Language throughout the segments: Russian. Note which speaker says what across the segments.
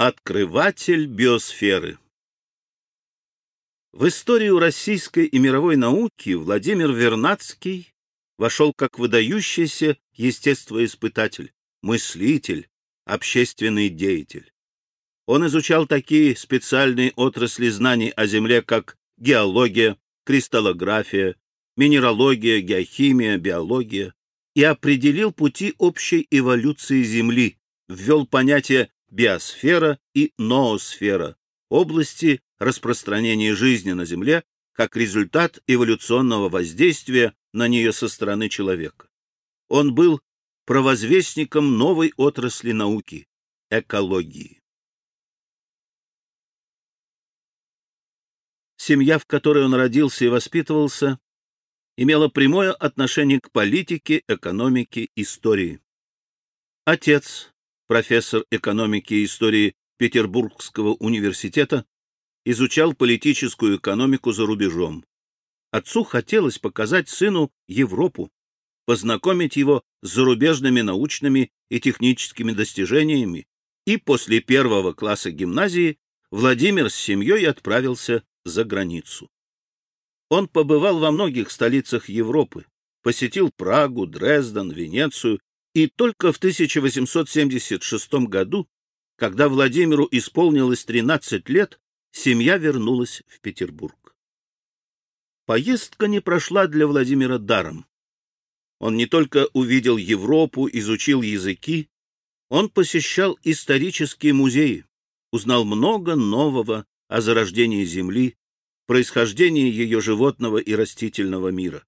Speaker 1: Открыватель биосферы В историю российской и мировой науки Владимир Вернадский вошел как выдающийся естествоиспытатель, мыслитель, общественный деятель. Он изучал такие специальные отрасли знаний о Земле, как геология, кристаллография, минералогия, геохимия, биология, и определил пути общей эволюции Земли, ввел понятие биосфера и ноосфера, области распространения жизни на Земле как результат эволюционного воздействия на нее со стороны человека. Он был провозвестником новой отрасли науки – экологии. Семья, в которой он родился и воспитывался, имела прямое отношение к политике, экономике, истории. Отец, профессор экономики и истории Петербургского университета, изучал политическую экономику за рубежом. Отцу хотелось показать сыну Европу, познакомить его с зарубежными научными и техническими достижениями, и после первого класса гимназии Владимир с семьей отправился за границу. Он побывал во многих столицах Европы, посетил Прагу, Дрезден, Венецию, и только в 1876 году, когда Владимиру исполнилось 13 лет, семья вернулась в Петербург. Поездка не прошла для Владимира даром. Он не только увидел Европу, изучил языки, он посещал исторические музеи, узнал много нового о зарождении Земли, происхождении ее животного и растительного мира.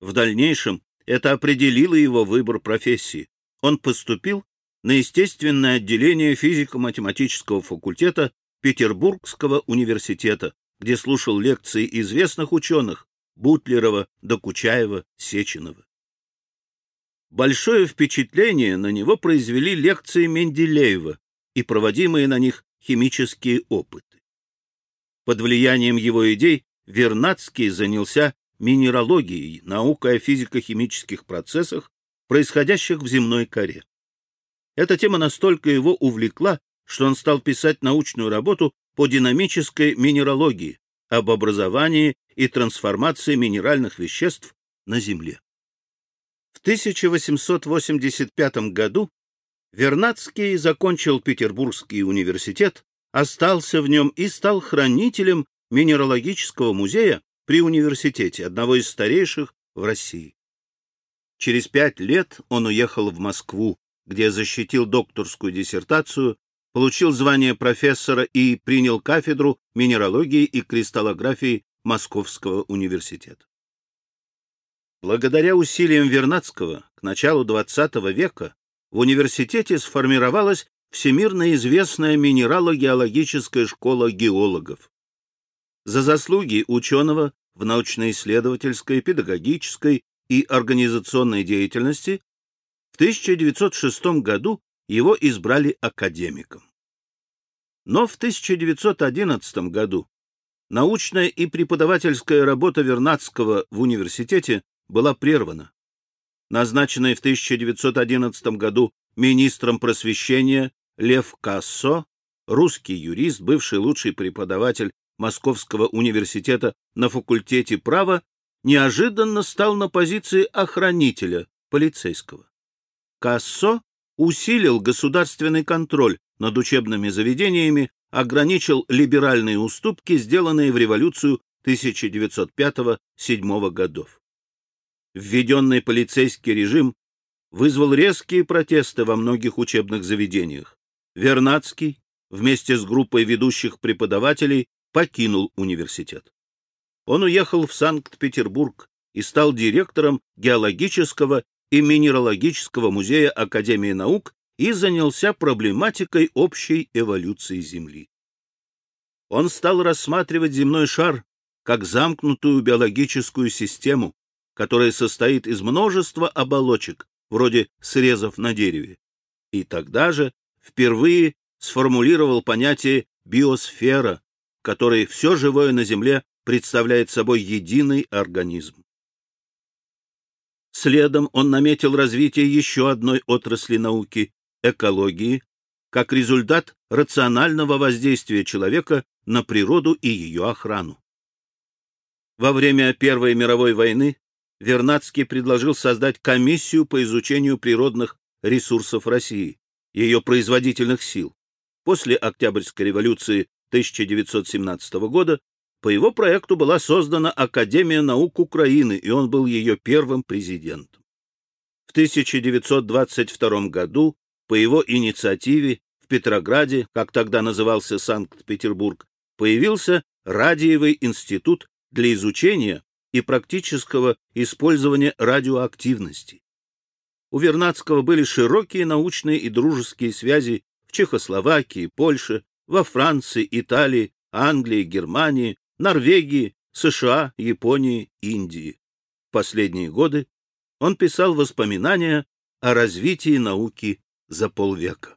Speaker 1: В дальнейшем это определило его выбор профессии. Он поступил на естественное отделение физико-математического факультета Петербургского университета, где слушал лекции известных ученых Бутлерова, Докучаева, Сеченова. Большое впечатление на него произвели лекции Менделеева и проводимые на них химические опыты. Под влиянием его идей Вернадский занялся минералогией, наукой о физико-химических процессах, происходящих в земной коре. Эта тема настолько его увлекла, что он стал писать научную работу по динамической минералогии, об образовании и трансформации минеральных веществ на Земле. В 1885 году Вернадский закончил Петербургский университет остался в нем и стал хранителем Минералогического музея при университете, одного из старейших в России. Через пять лет он уехал в Москву, где защитил докторскую диссертацию, получил звание профессора и принял кафедру минералогии и кристаллографии Московского университета. Благодаря усилиям Вернадского к началу XX века в университете сформировалась всемирно известная минералогеологическая школа геологов. За заслуги ученого в научно-исследовательской, педагогической и организационной деятельности в 1906 году его избрали академиком. Но в 1911 году научная и преподавательская работа Вернадского в университете была прервана. Назначенный в 1911 году министром просвещения Лев Кассо, русский юрист, бывший лучший преподаватель Московского университета на факультете права, неожиданно стал на позиции охранителя, полицейского. Кассо усилил государственный контроль над учебными заведениями, ограничил либеральные уступки, сделанные в революцию 1905-1907 годов. Введенный полицейский режим вызвал резкие протесты во многих учебных заведениях. Вернадский вместе с группой ведущих преподавателей покинул университет. Он уехал в Санкт-Петербург и стал директором геологического и минералогического музея Академии наук и занялся проблематикой общей эволюции Земли. Он стал рассматривать земной шар как замкнутую биологическую систему, которая состоит из множества оболочек, вроде срезов на дереве. И тогда же впервые сформулировал понятие биосфера, которой все живое на Земле представляет собой единый организм. Следом он наметил развитие еще одной отрасли науки – экологии, как результат рационального воздействия человека на природу и ее охрану. Во время Первой мировой войны Вернадский предложил создать комиссию по изучению природных ресурсов России, ее производительных сил. После Октябрьской революции 1917 года по его проекту была создана Академия наук Украины, и он был ее первым президентом. В 1922 году по его инициативе в Петрограде, как тогда назывался Санкт-Петербург, появился Радиевый институт для изучения и практического использования радиоактивности. У Вернадского были широкие научные и дружеские связи в Чехословакии, Польше, во Франции, Италии, Англии, Германии, Норвегии, США, Японии, Индии. В последние годы он писал воспоминания о развитии науки за полвека.